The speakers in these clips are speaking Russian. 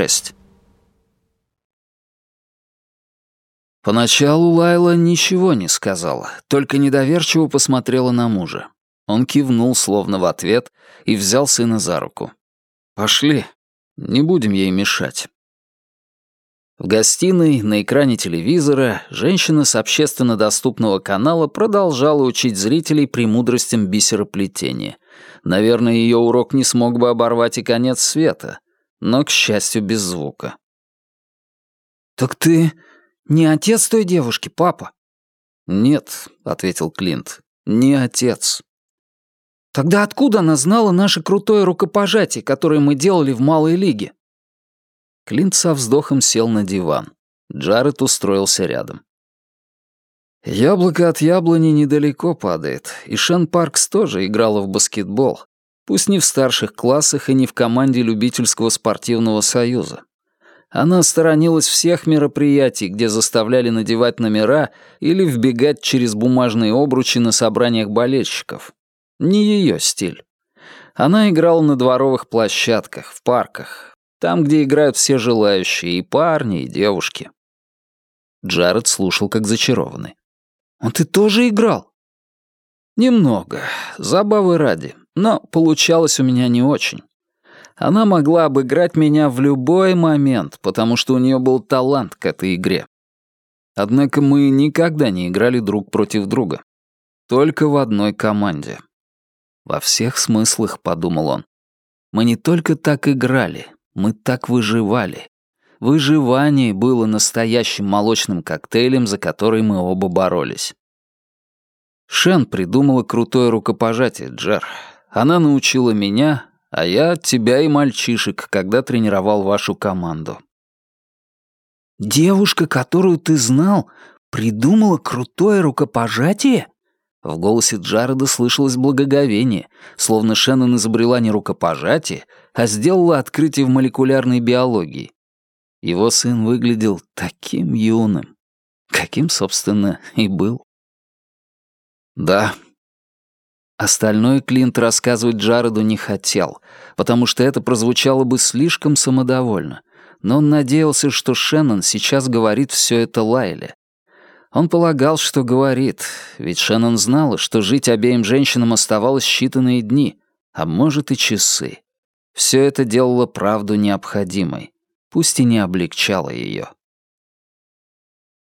6. Поначалу Лайла ничего не сказала, только недоверчиво посмотрела на мужа. Он кивнул, словно в ответ, и взял сына за руку. «Пошли, не будем ей мешать». В гостиной, на экране телевизора, женщина с общественно доступного канала продолжала учить зрителей премудростям бисероплетения. Наверное, ее урок не смог бы оборвать и конец света, но, к счастью, без звука. «Так ты не отец той девушки, папа?» «Нет», — ответил Клинт, — «не отец». «Тогда откуда она знала наше крутое рукопожатие, которое мы делали в малой лиге?» Клинт со вздохом сел на диван. Джаред устроился рядом. Яблоко от яблони недалеко падает, и Шен Паркс тоже играла в баскетбол, пусть не в старших классах и не в команде любительского спортивного союза. Она сторонилась всех мероприятий, где заставляли надевать номера или вбегать через бумажные обручи на собраниях болельщиков. Не ее стиль. Она играла на дворовых площадках, в парках, там, где играют все желающие, и парни, и девушки. Джаред слушал как зачарованный. «А ты тоже играл?» «Немного, забавы ради, но получалось у меня не очень. Она могла обыграть меня в любой момент, потому что у нее был талант к этой игре. Однако мы никогда не играли друг против друга. Только в одной команде. Во всех смыслах, подумал он. Мы не только так играли, мы так выживали. Выживание было настоящим молочным коктейлем, за который мы оба боролись. Шен придумала крутое рукопожатие, Джер. Она научила меня, а я тебя и мальчишек, когда тренировал вашу команду». «Девушка, которую ты знал, придумала крутое рукопожатие?» В голосе Джареда слышалось благоговение, словно Шеннон изобрела не рукопожатие, а сделала открытие в молекулярной биологии. Его сын выглядел таким юным, каким, собственно, и был. «Да, Остальное Клинт рассказывать Джареду не хотел, потому что это прозвучало бы слишком самодовольно, но он надеялся, что Шеннон сейчас говорит все это Лайле. Он полагал, что говорит, ведь Шеннон знала, что жить обеим женщинам оставалось считанные дни, а может и часы. Все это делало правду необходимой, пусть и не облегчало ее.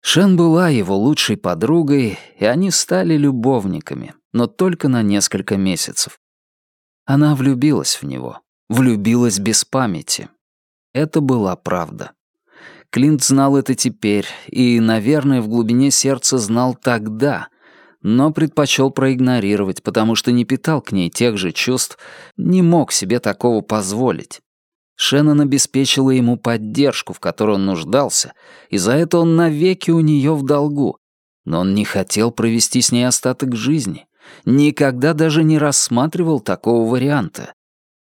Шен была его лучшей подругой, и они стали любовниками, но только на несколько месяцев. Она влюбилась в него, влюбилась без памяти. Это была правда. Клинт знал это теперь и, наверное, в глубине сердца знал тогда, но предпочел проигнорировать, потому что не питал к ней тех же чувств, не мог себе такого позволить. Шеннон обеспечила ему поддержку, в которой он нуждался, и за это он навеки у нее в долгу. Но он не хотел провести с ней остаток жизни никогда даже не рассматривал такого варианта.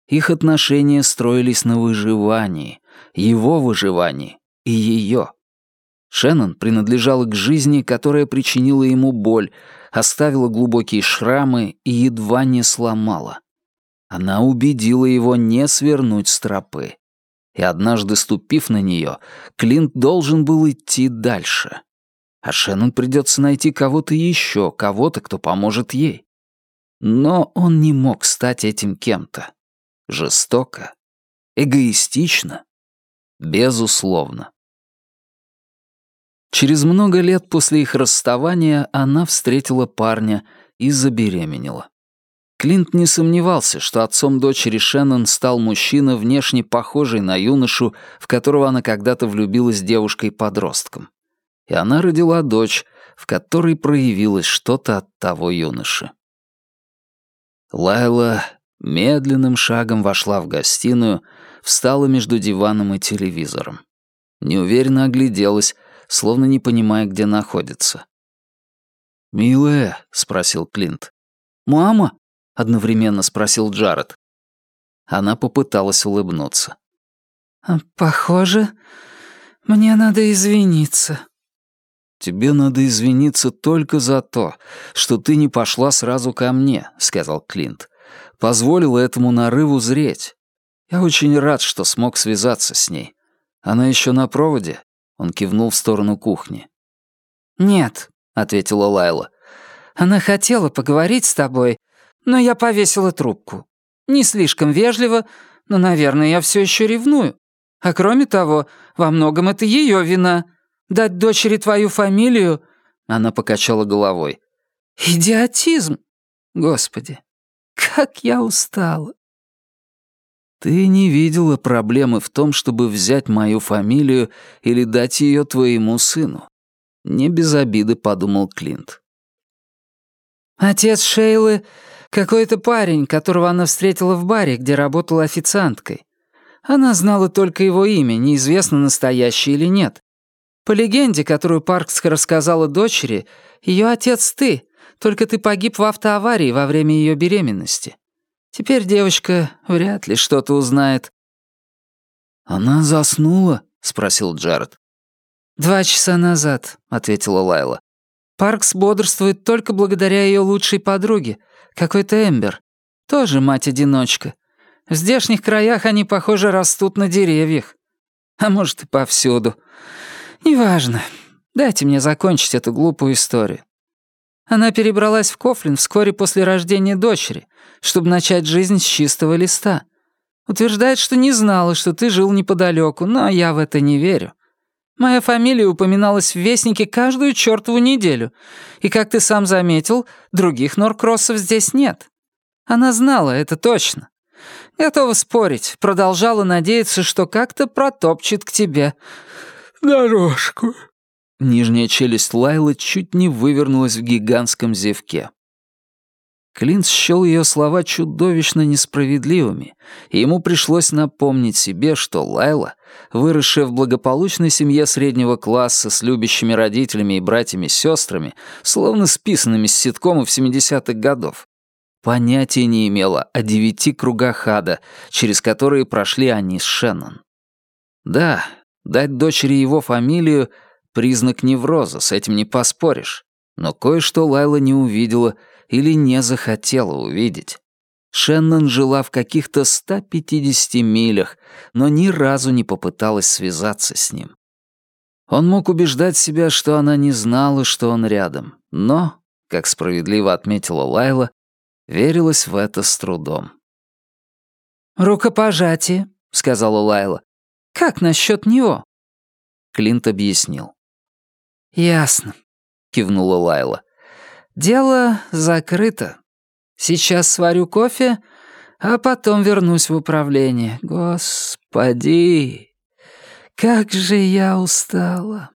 Их отношения строились на выживании, его выживании и ее. Шеннон принадлежала к жизни, которая причинила ему боль, оставила глубокие шрамы и едва не сломала. Она убедила его не свернуть с тропы. И однажды ступив на нее, Клинт должен был идти дальше а Шеннон придется найти кого-то еще, кого-то, кто поможет ей. Но он не мог стать этим кем-то. Жестоко, эгоистично, безусловно. Через много лет после их расставания она встретила парня и забеременела. Клинт не сомневался, что отцом дочери Шеннон стал мужчина, внешне похожий на юношу, в которого она когда-то влюбилась девушкой-подростком и она родила дочь, в которой проявилось что-то от того юноши. Лайла медленным шагом вошла в гостиную, встала между диваном и телевизором. Неуверенно огляделась, словно не понимая, где находится. «Милая?» — спросил Клинт. «Мама?» — одновременно спросил Джаред. Она попыталась улыбнуться. «Похоже, мне надо извиниться», «Тебе надо извиниться только за то, что ты не пошла сразу ко мне», — сказал Клинт. «Позволила этому нарыву зреть. Я очень рад, что смог связаться с ней. «Она еще на проводе?» Он кивнул в сторону кухни. «Нет», — ответила Лайла. «Она хотела поговорить с тобой, но я повесила трубку. Не слишком вежливо, но, наверное, я все еще ревную. А кроме того, во многом это ее вина. Дать дочери твою фамилию...» Она покачала головой. «Идиотизм! Господи, как я устала!» «Ты не видела проблемы в том, чтобы взять мою фамилию или дать ее твоему сыну?» Не без обиды подумал Клинт. «Отец Шейлы — какой-то парень, которого она встретила в баре, где работала официанткой. Она знала только его имя, неизвестно, настоящее или нет. По легенде, которую Паркс рассказала дочери, ее отец ты, только ты погиб в автоаварии во время ее беременности. Теперь девочка вряд ли что-то узнает». «Она заснула?» — спросил Джаред. «Два часа назад», — ответила Лайла. «Паркс бодрствует только благодаря ее лучшей подруге, какой-то Эмбер. Тоже мать-одиночка. В здешних краях они, похоже, растут на деревьях. А может, и повсюду. Неважно. Дайте мне закончить эту глупую историю. Она перебралась в Кофлин вскоре после рождения дочери, чтобы начать жизнь с чистого листа. Утверждает, что не знала, что ты жил неподалеку, но я в это не верю. Моя фамилия упоминалась в Вестнике каждую чертову неделю, и, как ты сам заметил, других норкроссов здесь нет. Она знала это точно. Готова спорить, продолжала надеяться, что как-то протопчет к тебе дорожку. Нижняя челюсть Лайлы чуть не вывернулась в гигантском зевке. Клинт счел ее слова чудовищно несправедливыми, и ему пришлось напомнить себе, что Лайла, выросшая в благополучной семье среднего класса с любящими родителями и братьями-сестрами, словно списанными с ситкомов 70-х годов, понятия не имела о девяти кругах ада, через которые прошли они с Шеннон. Да, дать дочери его фамилию Признак невроза, с этим не поспоришь. Но кое-что Лайла не увидела или не захотела увидеть. Шеннон жила в каких-то 150 милях, но ни разу не попыталась связаться с ним. Он мог убеждать себя, что она не знала, что он рядом, но, как справедливо отметила Лайла, верилась в это с трудом. «Рукопожатие», — сказала Лайла. «Как насчет него?» Клинт объяснил. «Ясно», — кивнула Лайла. «Дело закрыто. Сейчас сварю кофе, а потом вернусь в управление. Господи, как же я устала!»